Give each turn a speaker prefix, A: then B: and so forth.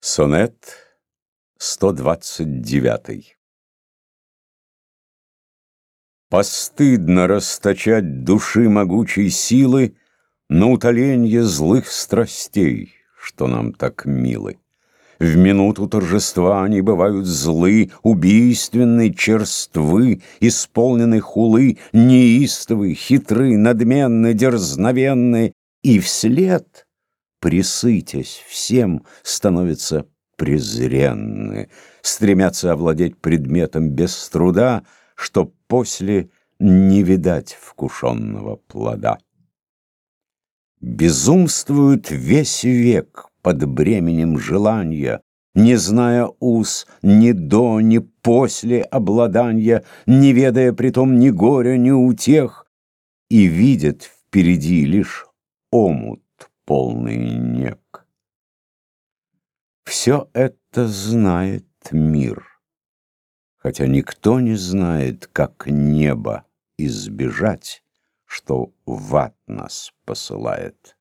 A: Сонет 129 Постыдно расточать души могучей силы На утоленье злых страстей, что нам так милы. В минуту торжества они бывают злы, Убийственны, черствы, исполнены хулы, Неистовы, хитры, надменны, дерзновенны, И вслед присытясь всем, становятся презренны, стремятся овладеть предметом без труда, чтоб после не видать вкушенного плода. Безумствуют весь век под бременем желания, не зная уз ни до, ни после обладания, не ведая притом ни горя, ни утех, и видят впереди лишь омут полный нек. Все это знает мир, хотя никто не знает, как небо избежать, что в ад нас посылает.